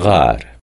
غار.